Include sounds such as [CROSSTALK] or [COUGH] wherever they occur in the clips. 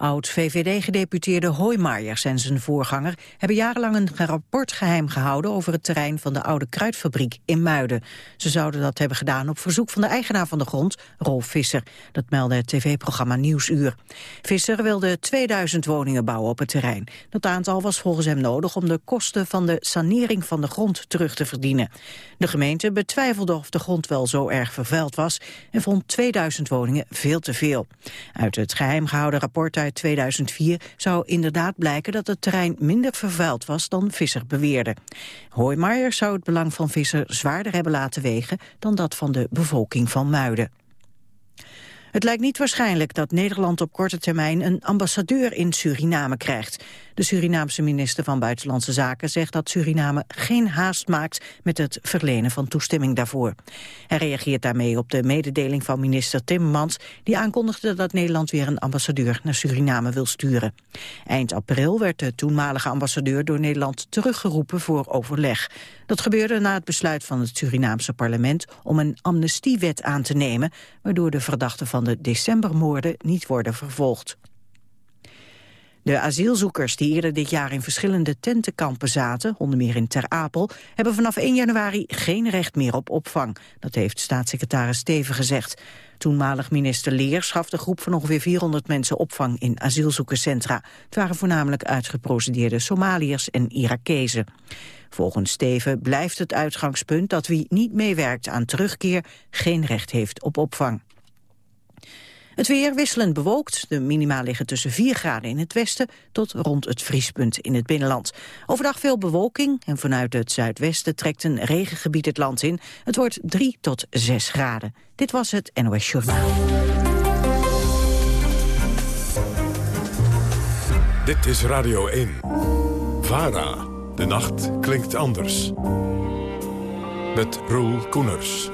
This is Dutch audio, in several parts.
Oud-VVD-gedeputeerde Hoijmaiers en zijn voorganger hebben jarenlang een rapport geheim gehouden over het terrein van de oude kruidfabriek in Muiden. Ze zouden dat hebben gedaan op verzoek van de eigenaar van de grond, Rolf Visser. Dat meldde het tv-programma Nieuwsuur. Visser wilde 2000 woningen bouwen op het terrein. Dat aantal was volgens hem nodig om de kosten van de sanering van de grond terug te verdienen. De gemeente betwijfelde of de grond wel zo erg vervuild was en vond 2000 woningen veel te veel. Uit het geheim gehouden rapport uit 2004 zou inderdaad blijken dat het terrein minder vervuild was dan Visser beweerde. Hoijmaier zou het belang van Visser zwaarder hebben laten wegen dan dat van de bevolking van Muiden. Het lijkt niet waarschijnlijk dat Nederland op korte termijn een ambassadeur in Suriname krijgt. De Surinaamse minister van Buitenlandse Zaken zegt dat Suriname geen haast maakt met het verlenen van toestemming daarvoor. Hij reageert daarmee op de mededeling van minister Timmermans die aankondigde dat Nederland weer een ambassadeur naar Suriname wil sturen. Eind april werd de toenmalige ambassadeur door Nederland teruggeroepen voor overleg. Dat gebeurde na het besluit van het Surinaamse parlement om een amnestiewet aan te nemen, waardoor de verdachten van de decembermoorden niet worden vervolgd. De asielzoekers die eerder dit jaar in verschillende tentenkampen zaten, onder meer in Ter Apel, hebben vanaf 1 januari geen recht meer op opvang. Dat heeft staatssecretaris Steven gezegd. Toenmalig minister Leer schafte de groep van ongeveer 400 mensen opvang in asielzoekerscentra. Het waren voornamelijk uitgeprocedeerde Somaliërs en Irakezen. Volgens Steven blijft het uitgangspunt dat wie niet meewerkt aan terugkeer geen recht heeft op opvang. Het weer wisselend bewolkt. De minima liggen tussen 4 graden in het westen tot rond het vriespunt in het binnenland. Overdag veel bewolking en vanuit het zuidwesten trekt een regengebied het land in. Het wordt 3 tot 6 graden. Dit was het NOS Journaal. Dit is Radio 1. VARA. De nacht klinkt anders. Met Roel Koeners.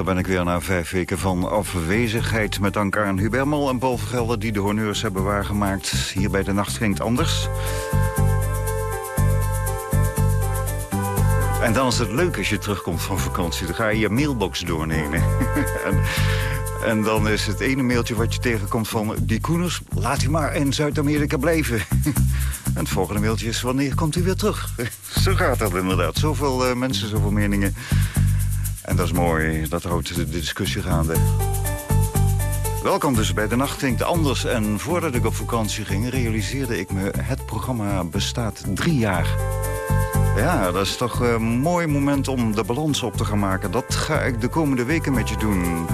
Dan ben ik weer na vijf weken van afwezigheid... met dank aan Hubermel en Paul die de honneurs hebben waargemaakt. Hier bij de nacht ging het anders. En dan is het leuk als je terugkomt van vakantie. Dan ga je je mailbox doornemen. [LAUGHS] en, en, dan is het ene mailtje wat je tegenkomt van... die Koeners, laat u maar in Zuid-Amerika blijven. [LAUGHS] en het volgende mailtje is, wanneer komt u weer terug? [LAUGHS] Zo gaat dat inderdaad. Zoveel uh, mensen, zoveel meningen. En dat is mooi, dat houdt de discussie gaande. Welkom dus bij De Nacht Klinkt Anders. En voordat ik op vakantie ging, realiseerde ik me... het programma bestaat drie jaar. Ja, dat is toch een mooi moment om de balans op te gaan maken. Dat ga ik de komende weken met je doen.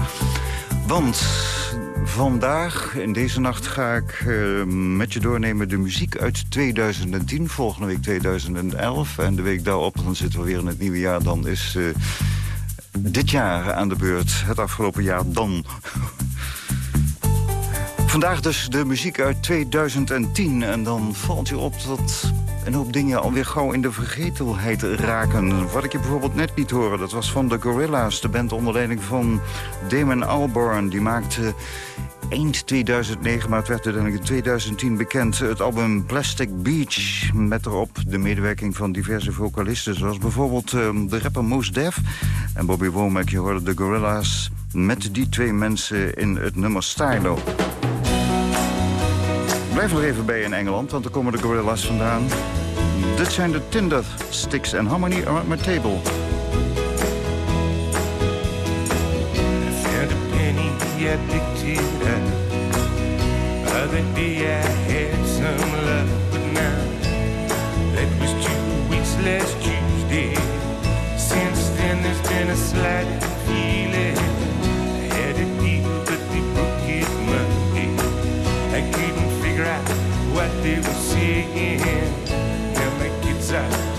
Want vandaag, in deze nacht, ga ik uh, met je doornemen de muziek uit 2010. Volgende week 2011. En de week daarop, dan zitten we weer in het nieuwe jaar. Dan is... Uh, dit jaar aan de beurt. Het afgelopen jaar dan. Vandaag dus de muziek uit 2010. En dan valt je op dat een hoop dingen alweer gauw in de vergetelheid raken. Wat ik je bijvoorbeeld net liet horen, dat was van de Gorilla's. De band onder leiding van Damon Albarn. Die maakte eind 2009, maar het werd in 2010 bekend... het album Plastic Beach, met erop de medewerking van diverse vocalisten... zoals bijvoorbeeld uh, de rapper Mos Def en Bobby Womack. Je hoorde de Gorilla's met die twee mensen in het nummer Stylo. Blijf nog even bij in Engeland, want er komen de Gorilla's vandaan. Dit zijn de Tinder Sticks and Harmony Around My Table. addicted. Other I had some luck, but now that was two weeks last Tuesday. Since then there's been a slight feeling. I had a deal, but they broke it Monday. I couldn't figure out what they were saying. Now my kids are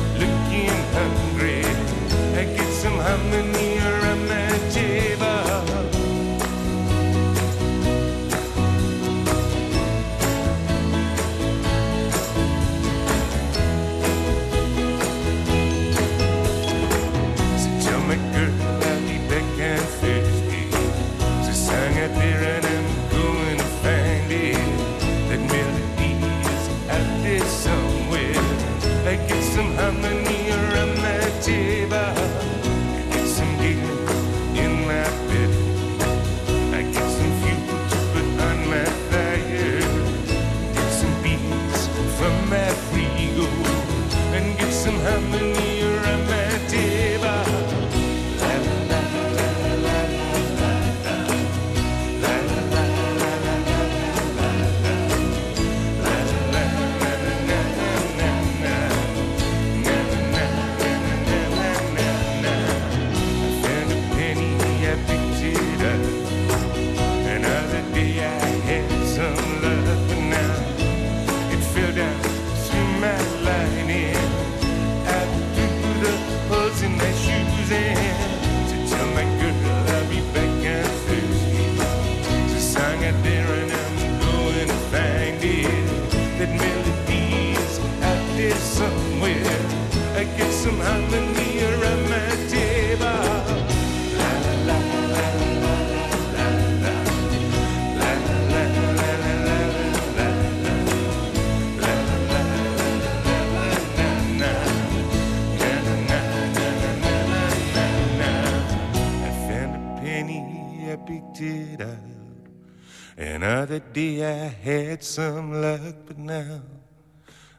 day I had some luck, but now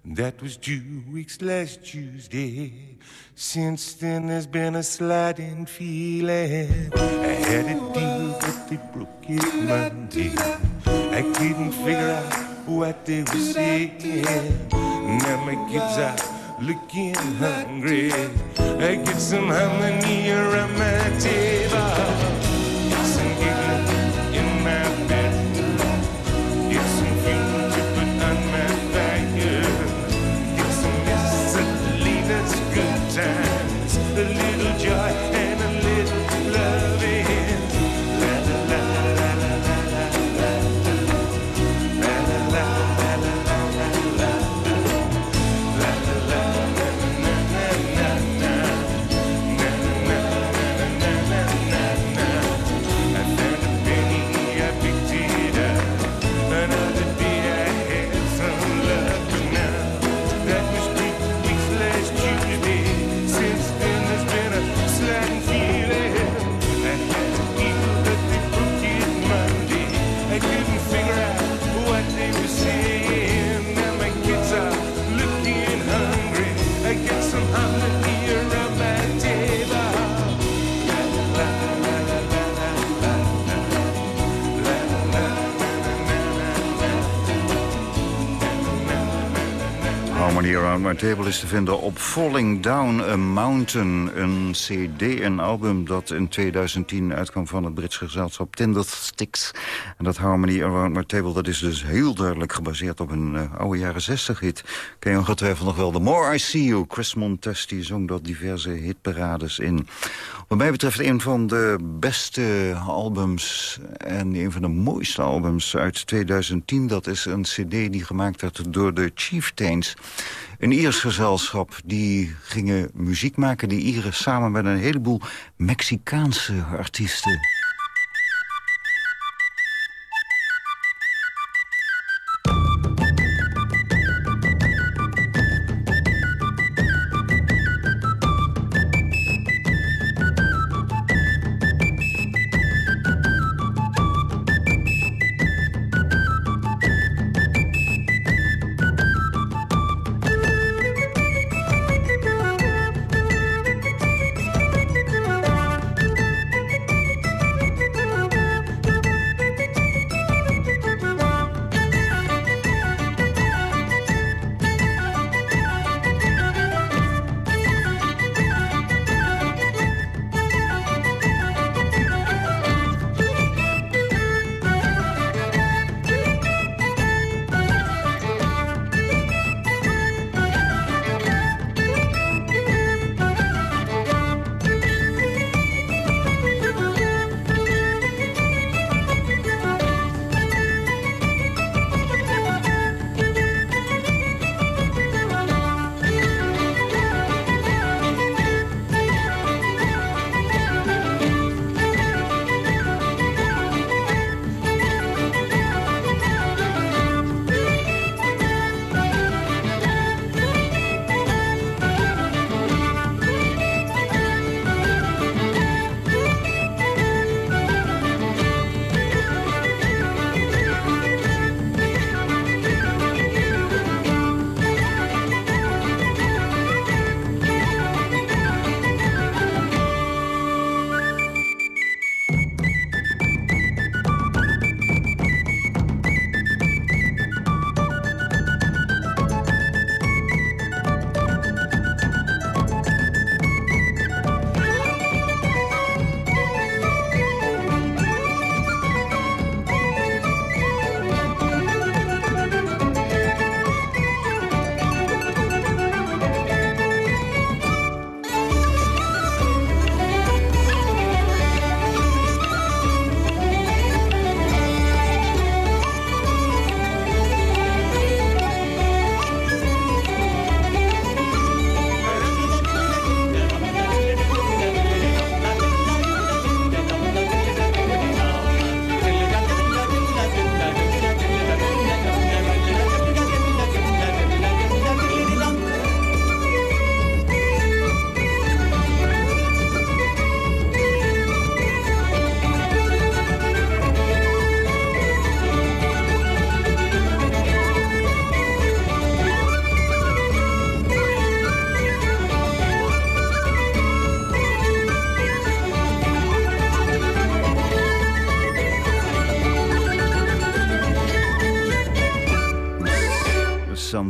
that was two weeks last Tuesday. Since then, there's been a sliding feeling. I had a deal, but they broke it Monday. I couldn't figure out what they were saying. Now my kids are looking hungry. I get some harmony around my table. Table is te vinden op Falling Down a Mountain. Een cd, een album dat in 2010 uitkwam van het Britse gezelschap Tinder Sticks. En dat Harmony Around Table dat is dus heel duidelijk gebaseerd op een uh, oude jaren 60 hit. Ken je ongetwijfeld nog wel The More I See You. Chris Montesti zong dat diverse hitparades in. Wat mij betreft een van de beste albums en een van de mooiste albums uit 2010. Dat is een cd die gemaakt werd door de Chieftains. Een Iers gezelschap die gingen muziek maken. Die Ieren samen met een heleboel Mexicaanse artiesten.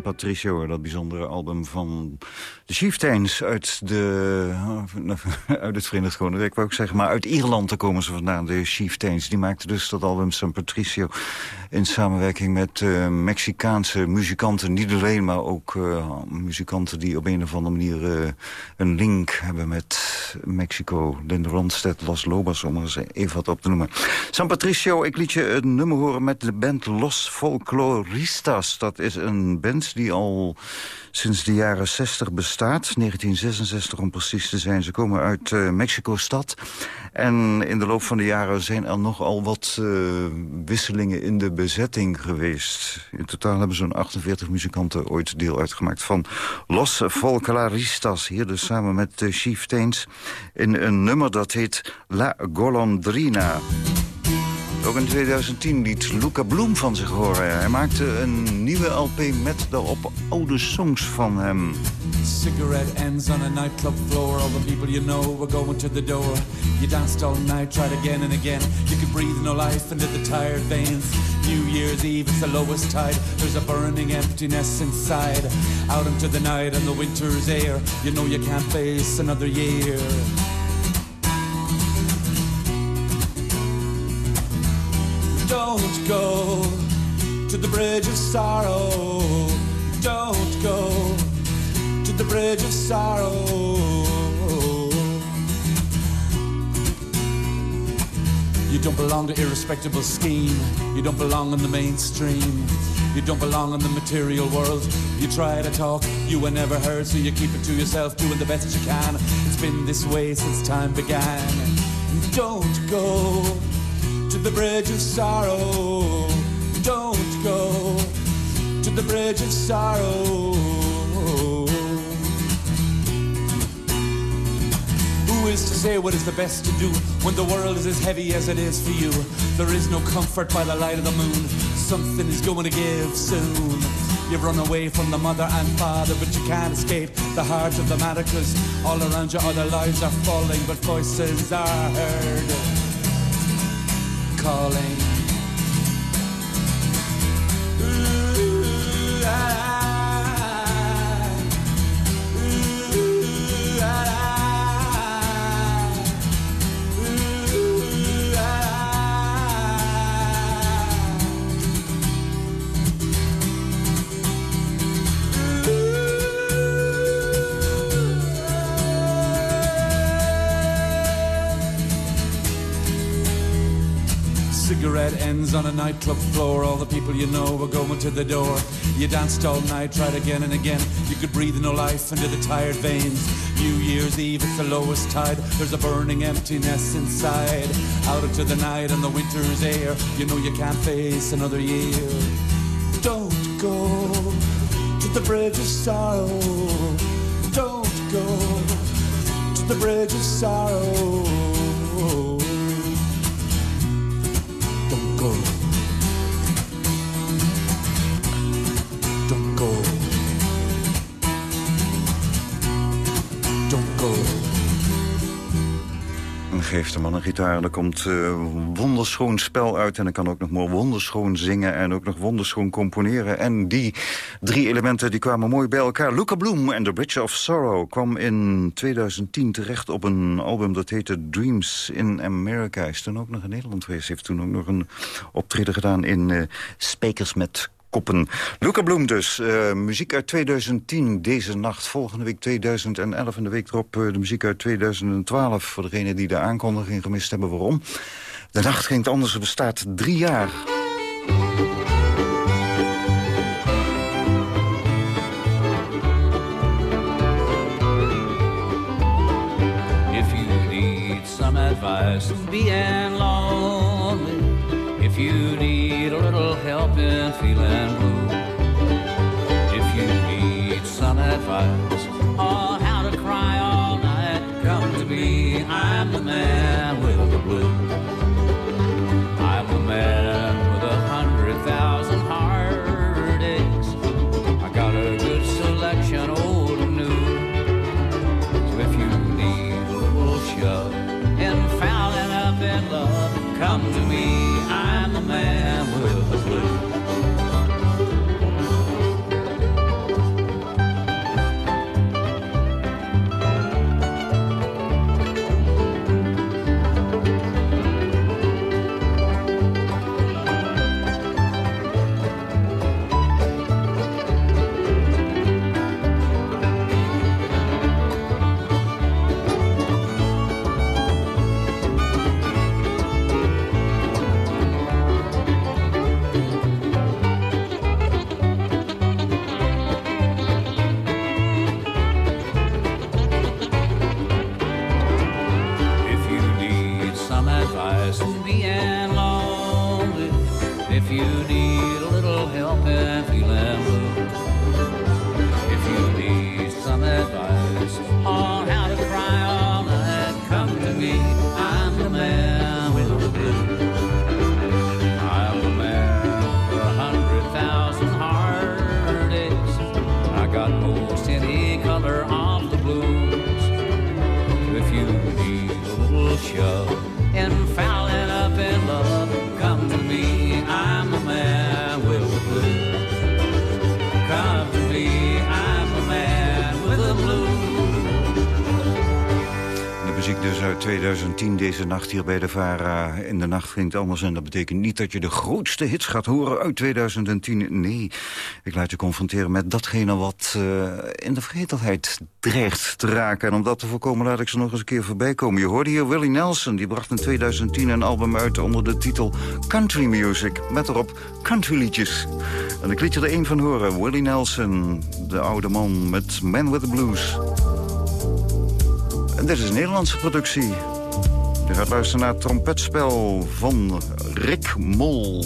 Patricio, dat bijzondere album van de Chieftains uit, de, [LAUGHS] uit het Verenigd Koninkrijk, wou ik zeggen. Maar uit Ierland komen ze vandaan, de Chieftains. Die maakten dus dat album San Patricio in samenwerking met uh, Mexicaanse muzikanten. Niet alleen, maar ook uh, muzikanten die op een of andere manier uh, een link hebben met Mexico. Linda Ronstadt, Los Lobos, om er even wat op te noemen. San Patricio, ik liet je een nummer horen met de band Los Folkloristas. Dat is een band die al sinds de jaren 60 bestaat. 1966 om precies te zijn. Ze komen uit uh, Mexico-stad. En in de loop van de jaren zijn er nogal wat uh, wisselingen in de bezetting geweest. In totaal hebben zo'n 48 muzikanten ooit deel uitgemaakt van Los Folclaristas. Hier dus samen met de Chieftains in een nummer dat heet La Golondrina. Ook in 2010 liet Luca Bloem van zich horen. Hij maakte een nieuwe LP met daarop oude songs van hem. Cigarette ends on a nightclub floor. All the people you know were going to the door. You danced all night, tried again and again. You could breathe no life into the tired veins. New Year's Eve, it's the lowest tide. There's a burning emptiness inside. Out into the night and the winter's air. You know you can't face another year. Don't go to the bridge of sorrow. Don't go to the bridge of sorrow. You don't belong to irrespectable scheme. You don't belong in the mainstream. You don't belong in the material world. You try to talk, you were never heard, so you keep it to yourself, doing the best you can. It's been this way since time began. Don't go to the bridge of sorrow. Don't go to the bridge of sorrow. Who is to say what is the best to do when the world is as heavy as it is for you? There is no comfort by the light of the moon. Something is going to give soon. You've run away from the mother and father, but you can't escape the heart of the matter, cause all around you other lives are falling, but voices are heard calling. Ends on a nightclub floor. All the people you know were going to the door. You danced all night, tried again and again. You could breathe no life into the tired veins. New Year's Eve, it's the lowest tide. There's a burning emptiness inside. Out into the night and the winter's air. You know you can't face another year. Don't go to the bridge of sorrow. Don't go to the bridge of sorrow. Geeft de man een gitaar er komt uh, wonderschoon spel uit... en hij kan ook nog maar wonderschoon zingen en ook nog wonderschoon componeren. En die drie elementen die kwamen mooi bij elkaar. Luca Bloom en The Bridge of Sorrow kwam in 2010 terecht op een album dat heette Dreams in America. Hij is toen ook nog in Nederland geweest. heeft toen ook nog een optreden gedaan in uh, met koppen. Luca Bloem dus, uh, muziek uit 2010, deze nacht. Volgende week 2011 en de week erop uh, de muziek uit 2012. Voor degenen die de aankondiging gemist hebben, waarom? De nacht ging het anders, bestaat drie jaar. If you need some advice, hier bij de VARA. In de nacht klinkt anders en dat betekent niet dat je de grootste hits gaat horen uit 2010. Nee, ik laat je confronteren met datgene wat uh, in de vergetelheid dreigt te raken. En om dat te voorkomen laat ik ze nog eens een keer voorbij komen. Je hoorde hier Willie Nelson, die bracht in 2010 een album uit onder de titel Country Music. Met erop countryliedjes. En ik liet je er één van horen, Willie Nelson, de oude man met Man with the Blues. En dit is een Nederlandse productie. Je gaat luisteren naar het trompetspel van Rick Mol.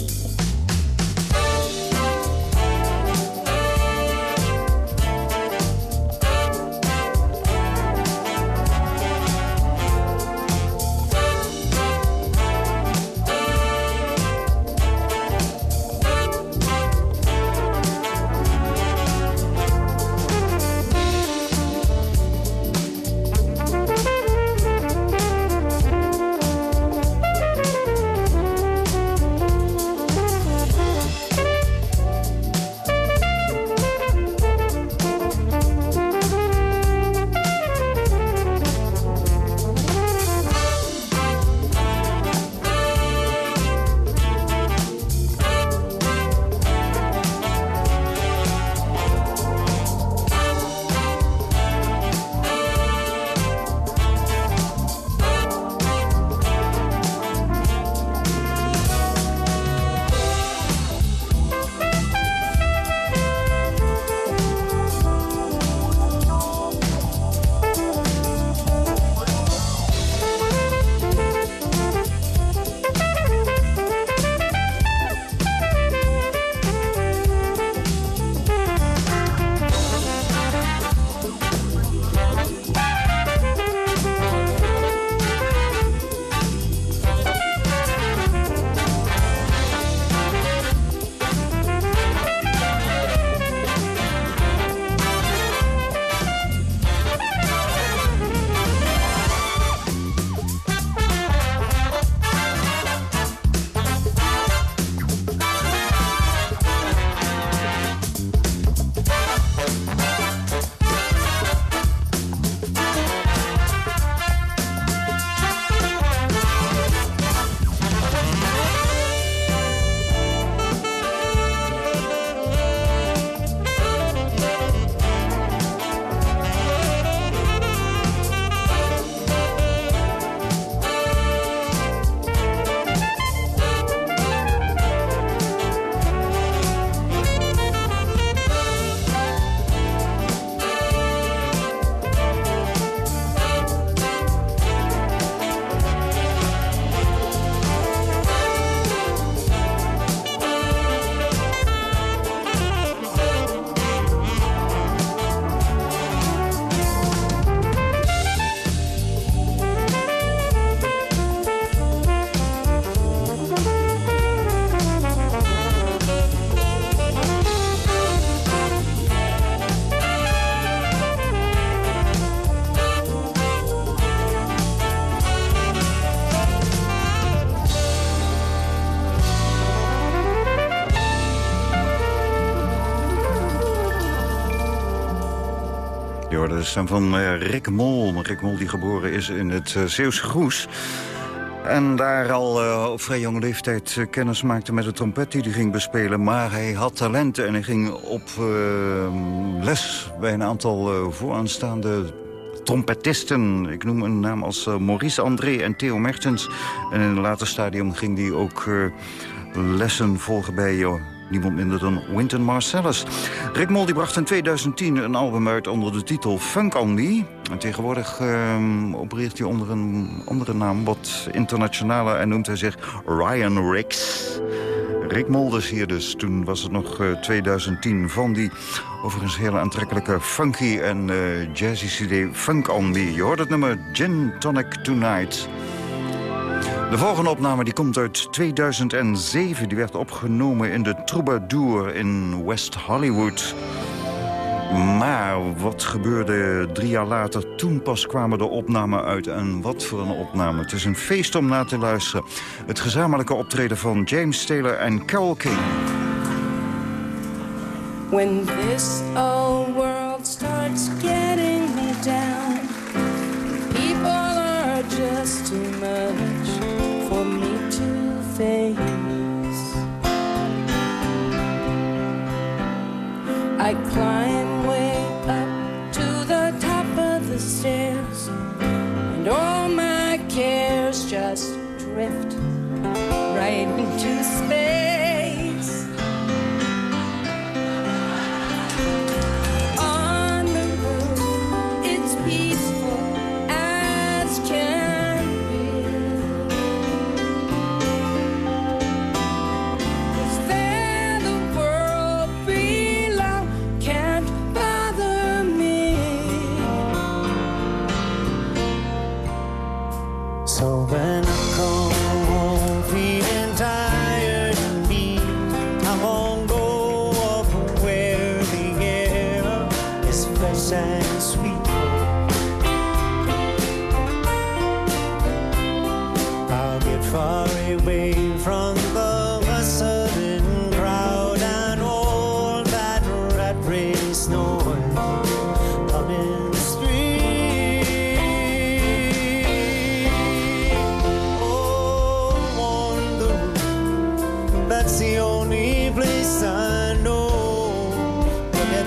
Stem van uh, Rick Mol. Rick Mol die geboren is in het uh, Zeeuwse Groes. En daar al uh, op vrij jonge leeftijd kennis maakte met de trompet die hij ging bespelen. Maar hij had talenten en hij ging op les bij een aantal vooraanstaande trompetisten. Ik noem een naam als Maurice André en Theo Mertens. En in een later stadium ging hij ook lessen volgen bij Niemand minder dan Wynton Marsalis. Rick Mol die bracht in 2010 een album uit onder de titel Funk on. En tegenwoordig uh, opereert hij onder een andere naam, wat internationaler... en noemt hij zich Ryan Ricks. Rick Molders hier dus. Toen was het nog uh, 2010 van die overigens hele aantrekkelijke funky en uh, jazzy cd Funk on. Je hoort het nummer Gin Tonic Tonight. De volgende opname die komt uit 2007. Die werd opgenomen in de Troubadour in West Hollywood. Maar wat gebeurde drie jaar later? Toen pas kwamen de opnamen uit. En wat voor een opname. Het is een feest om naar te luisteren. Het gezamenlijke optreden van James Taylor en Carole King. When this I climb way up to the top of the stairs And all my cares just drift right into space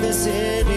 acontecer.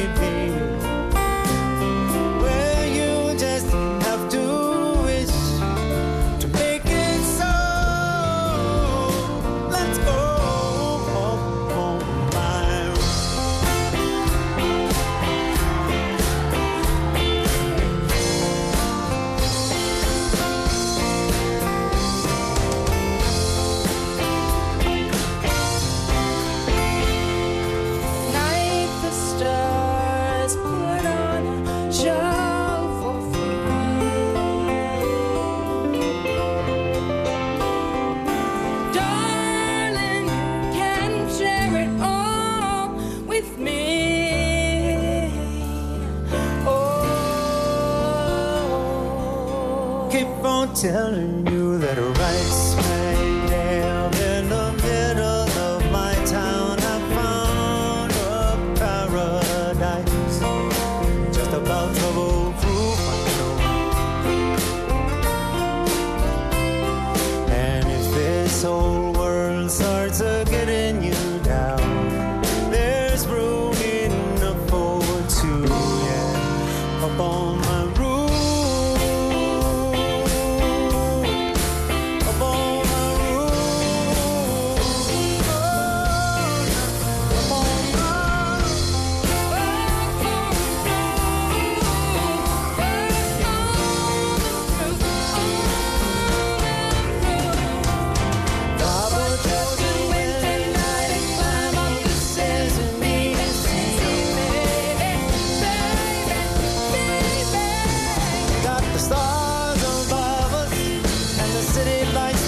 City lights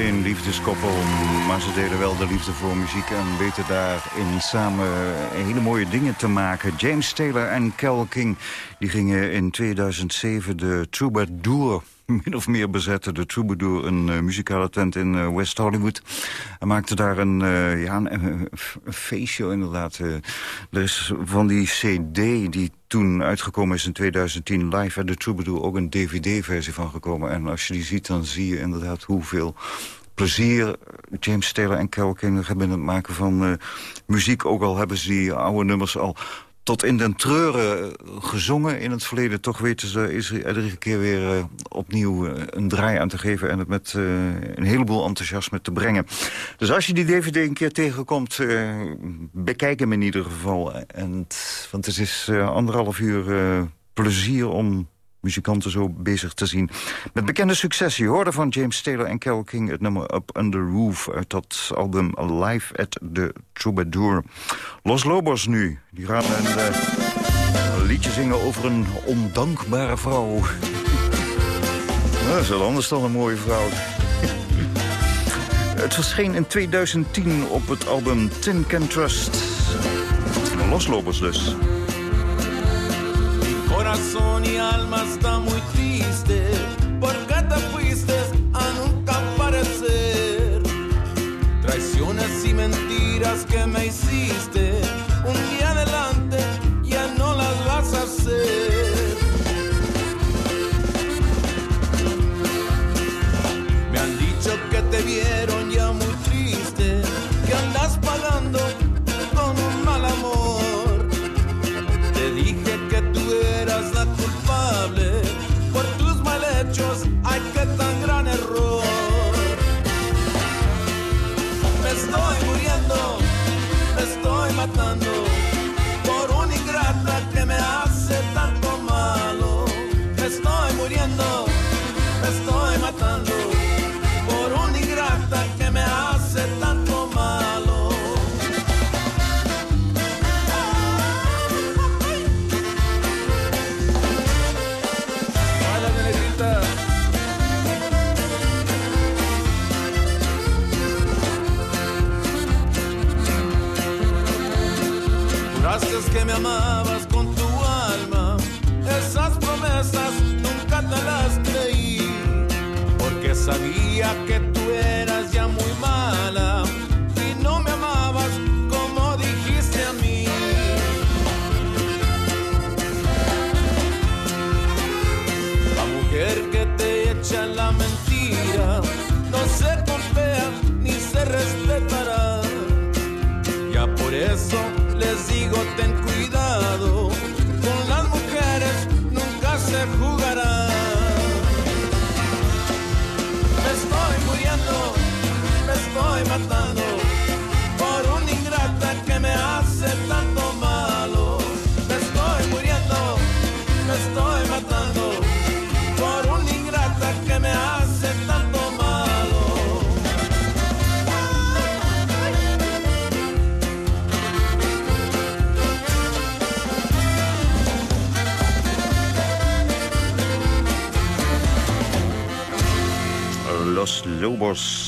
geen liefdeskoppel, maar ze deden wel de liefde voor muziek... en weten daarin samen hele mooie dingen te maken. James Taylor en Cal King die gingen in 2007 de Troubadour [LAUGHS] min of meer bezette de Troubadour een uh, muzikale tent in uh, West Hollywood. Hij maakte daar een, uh, ja, een, feestje inderdaad. er is van die cd die toen uitgekomen is in 2010 live... en de Troubadour ook een dvd-versie van gekomen. En als je die ziet, dan zie je inderdaad hoeveel plezier James Taylor en Carole King hebben in het maken van muziek. Ook al hebben ze die oude nummers al tot in den treuren gezongen in het verleden. Toch weten ze is er iedere keer weer uh, opnieuw uh, een draai aan te geven... en het met een heleboel enthousiasme te brengen. Dus als je die dvd een keer tegenkomt, bekijk hem in ieder geval. En want het is anderhalf uur plezier om muzikanten zo bezig te zien. Met bekende successen. Je hoorde van James Taylor en Carole King het nummer Up Under Roof... uit dat album Live at the Troubadour. Los Lobos nu. Die gaan een, een liedje zingen over een ondankbare vrouw. [LAUGHS] dat is wel anders dan een mooie vrouw. [LAUGHS] Het verscheen in 2010 op het album Tin Can Trust. Los Lobos dus. Corazón y alma está muy triste Lobos.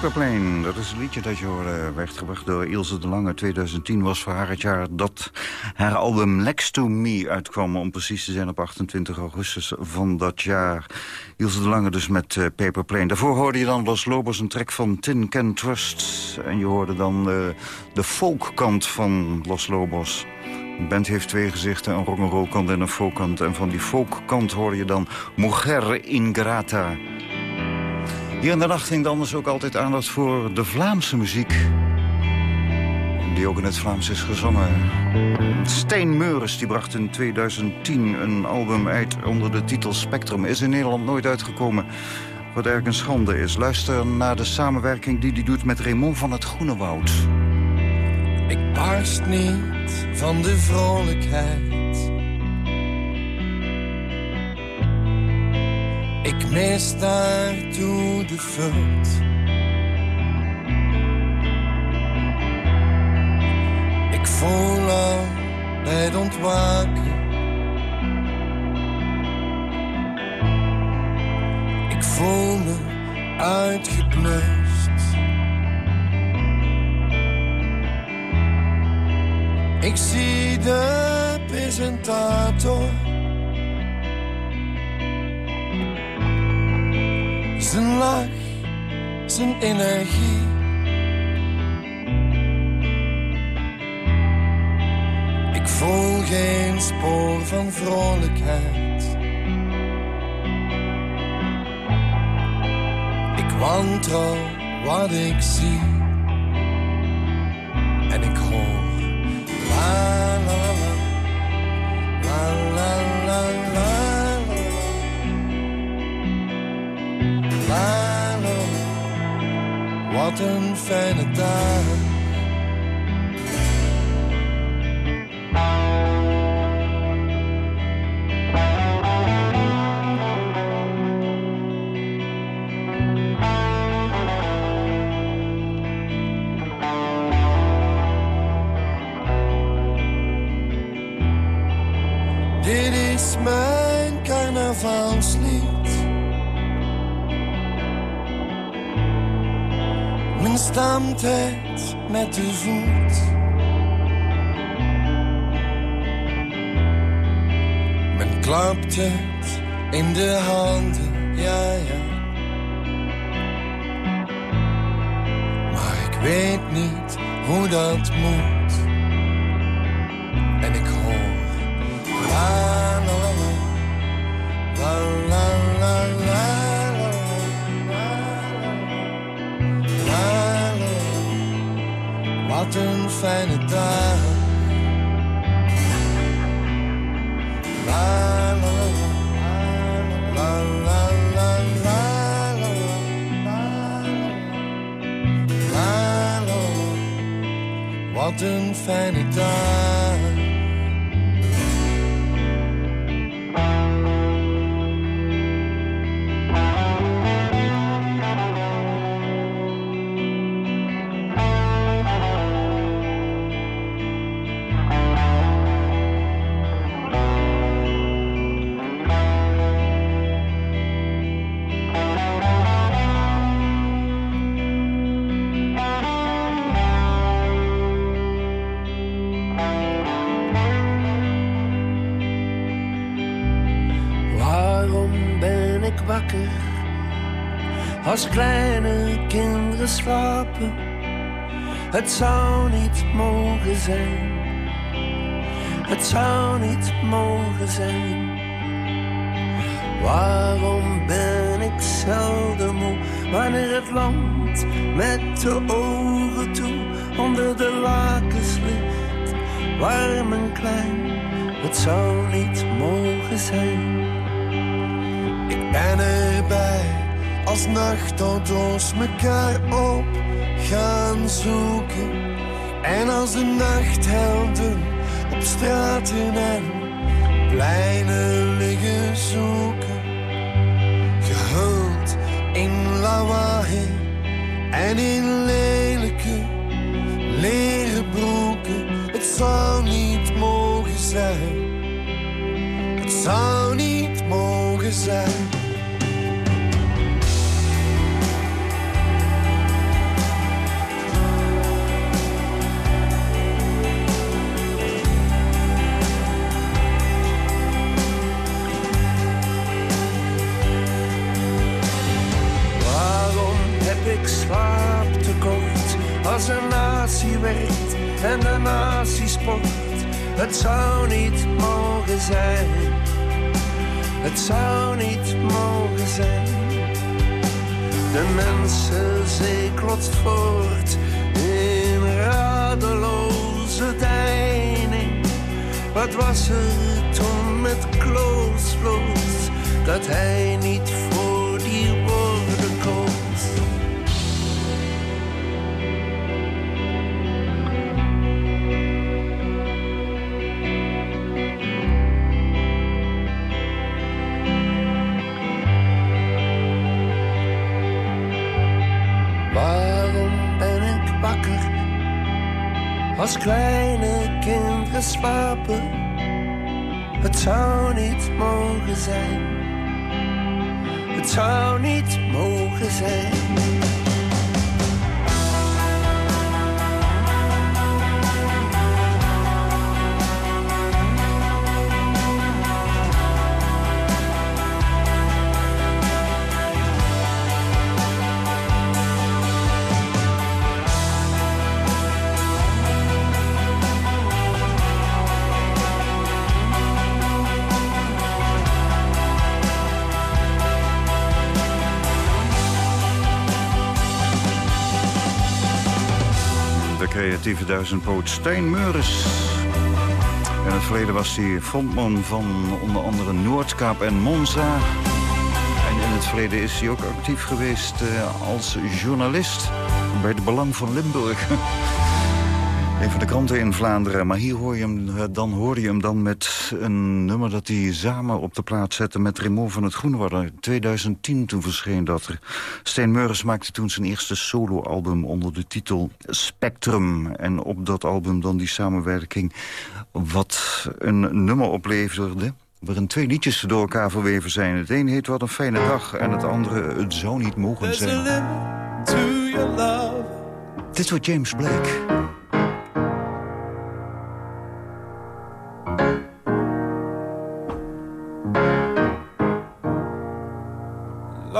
Paperplane, dat is een liedje dat je hoorde, werd gebracht door Ilse de Lange. 2010 was voor haar het jaar dat haar album Next to Me uitkwam... om precies te zijn op 28 augustus van dat jaar. Ilse de Lange dus met uh, Paperplane. Daarvoor hoorde je dan Los Lobos een track van Tin Can Trust. En je hoorde dan uh, de folkkant van Los Lobos. De band heeft twee gezichten, een rock'n'roll kant en een folkkant. En van die folkkant hoorde je dan Mujer Ingrata... Hier in de nacht ging dan dus ook altijd aandacht voor de Vlaamse muziek. Die ook in het Vlaams is gezongen. Steen Meures die bracht in 2010 een album uit onder de titel Spectrum. Is in Nederland nooit uitgekomen. Wat erg een schande is. Luister naar de samenwerking die hij doet met Raymond van het Groenewoud. Ik barst niet van de vrolijkheid Ik mis daartoe de fut. Ik voel al bij het ontwaken. Ik voel me uitgeblust. Ik zie de presentator Zijn lach, zijn energie. Ik voel geen spoor van vrolijkheid. Ik wantrouw wat ik zie. Wat een fijne dag. gestamtijd met de voet. Men klapt het in de handen, ja, ja. Maar ik weet niet hoe dat moet. En ik hoor la la la la la la la. een fijne dag. La la la la la la la. Wat een fijne dag. Als kleine kinderen slapen? Het zou niet mogen zijn. Het zou niet mogen zijn. Waarom ben ik zelden moe wanneer het land met de ogen toe onder de lakens ligt? Warm en klein, het zou niet mogen zijn. Ik ben erbij als nachtauto's mekaar op gaan zoeken. En als de nachthelden op straten en pleinen liggen zoeken. Gehuld in lawaai en in lelijke leren broeken. Het zou niet mogen zijn. Het zou niet mogen zijn. En de nazisport. Het zou niet mogen zijn. Het zou niet mogen zijn. De mensenzee klotst voort in radeloze deining. Wat was er toen met Kloos dat hij niet Als kleine kind geslapen. Het zou niet mogen zijn. Het zou niet mogen zijn. Duizendpoot Stijn Meuris. In het verleden was hij frontman van onder andere Noordkaap en Monza. En in het verleden is hij ook actief geweest eh, als journalist bij de Belang van Limburg. [LAUGHS] Een van de kranten in Vlaanderen. Maar hier hoor je hem, eh, dan hoorde je hem dan met een nummer dat hij samen op de plaats zette met Raymond van het Groenwarder. In 2010 toen verscheen dat er. Steen Meuris maakte toen zijn eerste soloalbum onder de titel Spectrum. En op dat album dan die samenwerking wat een nummer opleverde waarin twee liedjes door elkaar verweven zijn. Het een heet Wat een fijne dag en het andere Het zou niet mogen zijn. Dit wordt James Blake.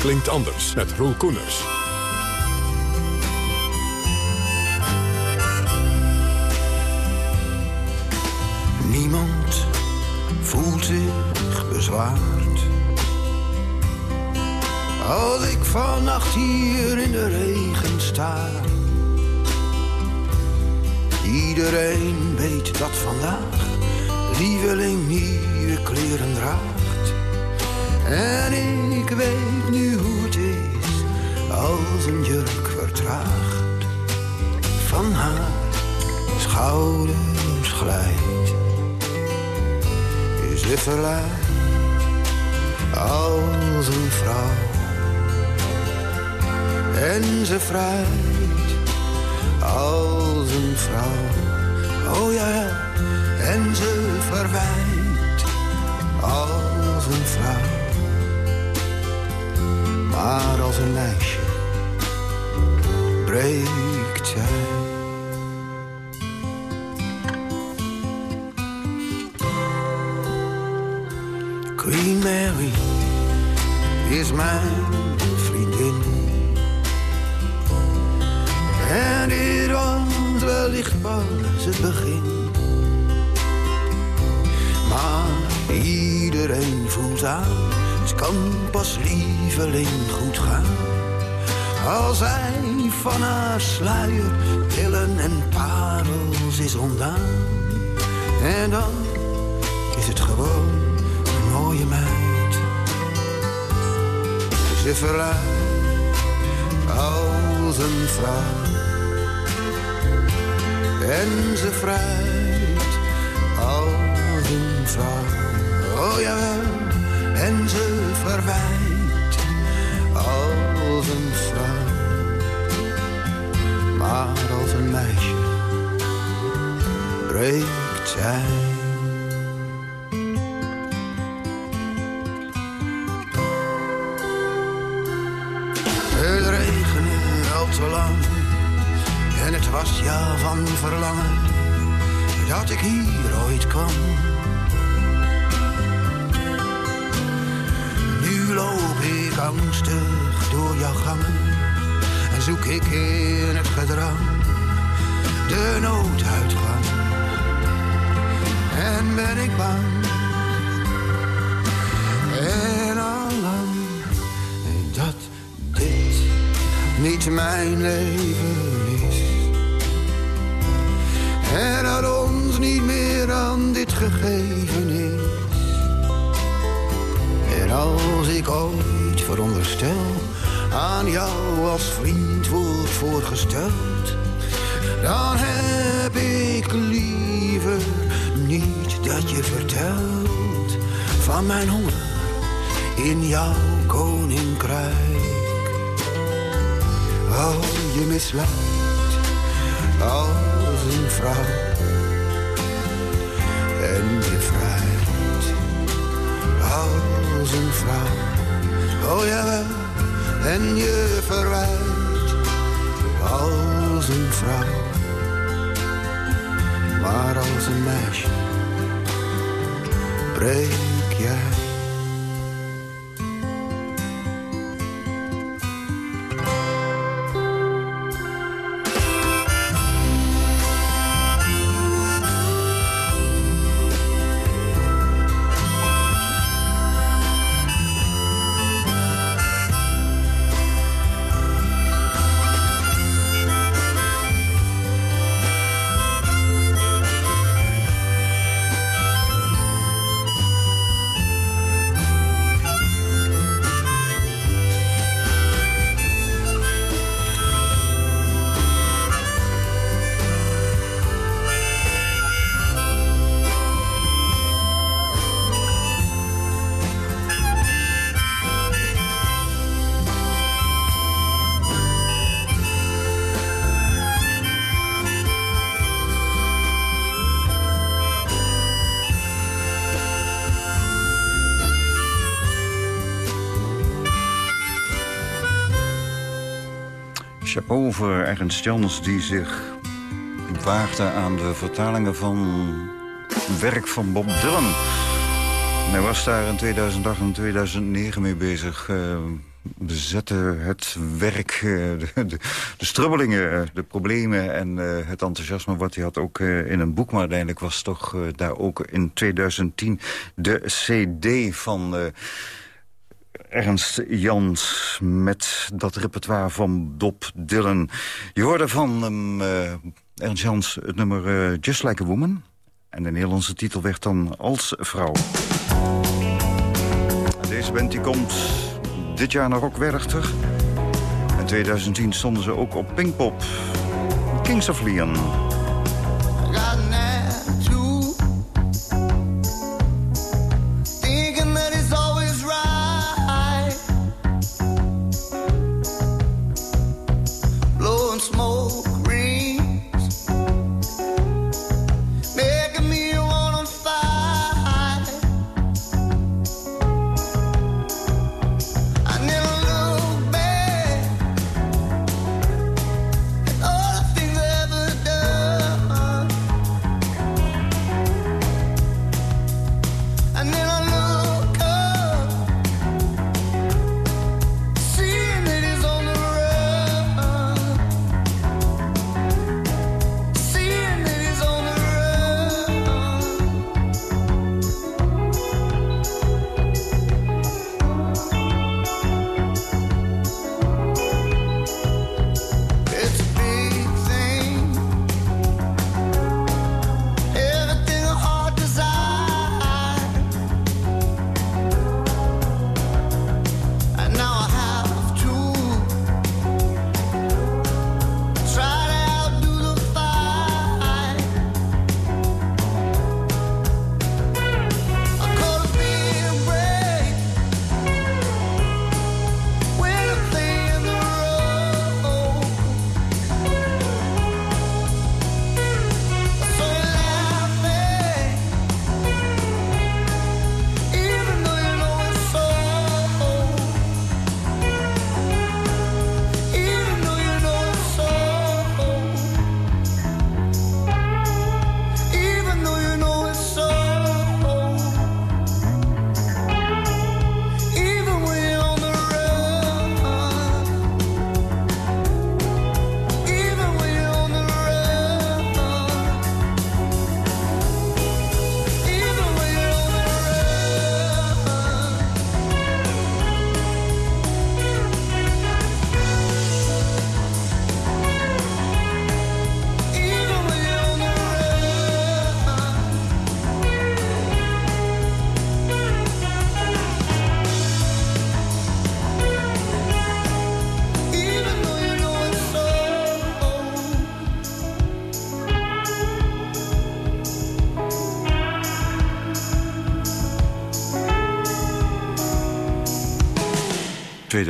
Klinkt anders met Roel Koeners. Niemand voelt zich bezwaard. Als ik vannacht hier in de regen sta. Iedereen weet dat vandaag lieveling nieuwe kleren draagt. En ik weet nu hoe het is als een jurk vertraagt. Van haar schouders glijdt. Ze verleidt als een vrouw. En ze vrijt als een vrouw. Oh ja, ja. en ze verwijt als een vrouw. Maar als een meisje breekt zij. Queen Mary is mijn vriendin. En dit was wellicht pas het begin. Maar iedereen voelt aan, het kan pas Als hij van haar sluier pillen en parels is ontdaan. En dan is het gewoon een mooie meid. Ze verleidt als een vrouw. En ze vrijt als een vrouw. Oh ja, en ze verwijt als een vrouw. Maar als een meisje breekt zij. Het regende al te lang en het was ja van verlangen dat ik hier ooit kwam. Nu loop ik angstig door jouw gangen en zoek ik in het gedrang de nooduitgang. En ben ik bang en al lang dat dit niet mijn leven is. En dat ons niet meer aan dit gegeven is. En als ik ooit veronderstel aan jou als vriend wordt voorgesteld, dan heb ik liever niet dat je vertelt van mijn honger in jouw koninkrijk. Oh, je misleidt als een vrouw. En je vrijt als een vrouw. Oh ja, en je verwijt als een vrouw. Maar als een meisje breek jij. Chapeau voor Ernst Jans die zich waagde aan de vertalingen van werk van Bob Dylan. Hij was daar in 2008 en 2009 mee bezig. Uh, zette het werk, uh, de, de, de, strubbelingen, uh, de problemen en het enthousiasme wat hij had ook in een boek. Maar uiteindelijk was toch daar ook in 2010 de cd van... Ernst Jans met dat repertoire van Bob Dylan. Je hoorde van um, Ernst Jans het nummer Just Like a Woman. En de Nederlandse titel werd dan Als Vrouw. Deze band komt dit jaar naar Rock Werchter. In 2010 stonden ze ook op Pinkpop. Kings of Leon.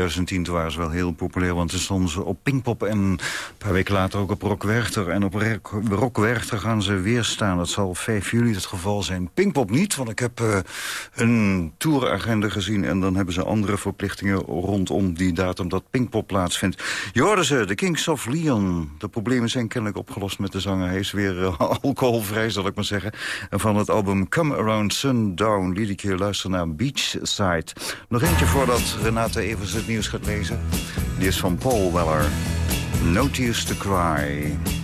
In 2010 waren ze wel heel populair, want toen stonden ze op Pinkpop... en een weken later ook op Rock Werchter. En op Rock Werchter gaan ze weer staan. Dat zal 5 juli het geval zijn. Pinkpop niet, want ik heb uh, een touragenda gezien... en dan hebben ze andere verplichtingen rondom die datum dat Pinkpop plaatsvindt. Je ze, de Kings of Leon. De problemen zijn kennelijk opgelost met de zanger. Hij is weer uh, [LAUGHS] alcoholvrij, zal ik maar zeggen. En van het album Come Around Sundown liet ik je luisteren naar Beachside. Nog eentje voordat Renate even het nieuws gaat lezen. Die is van Paul Weller. No Tears to Cry.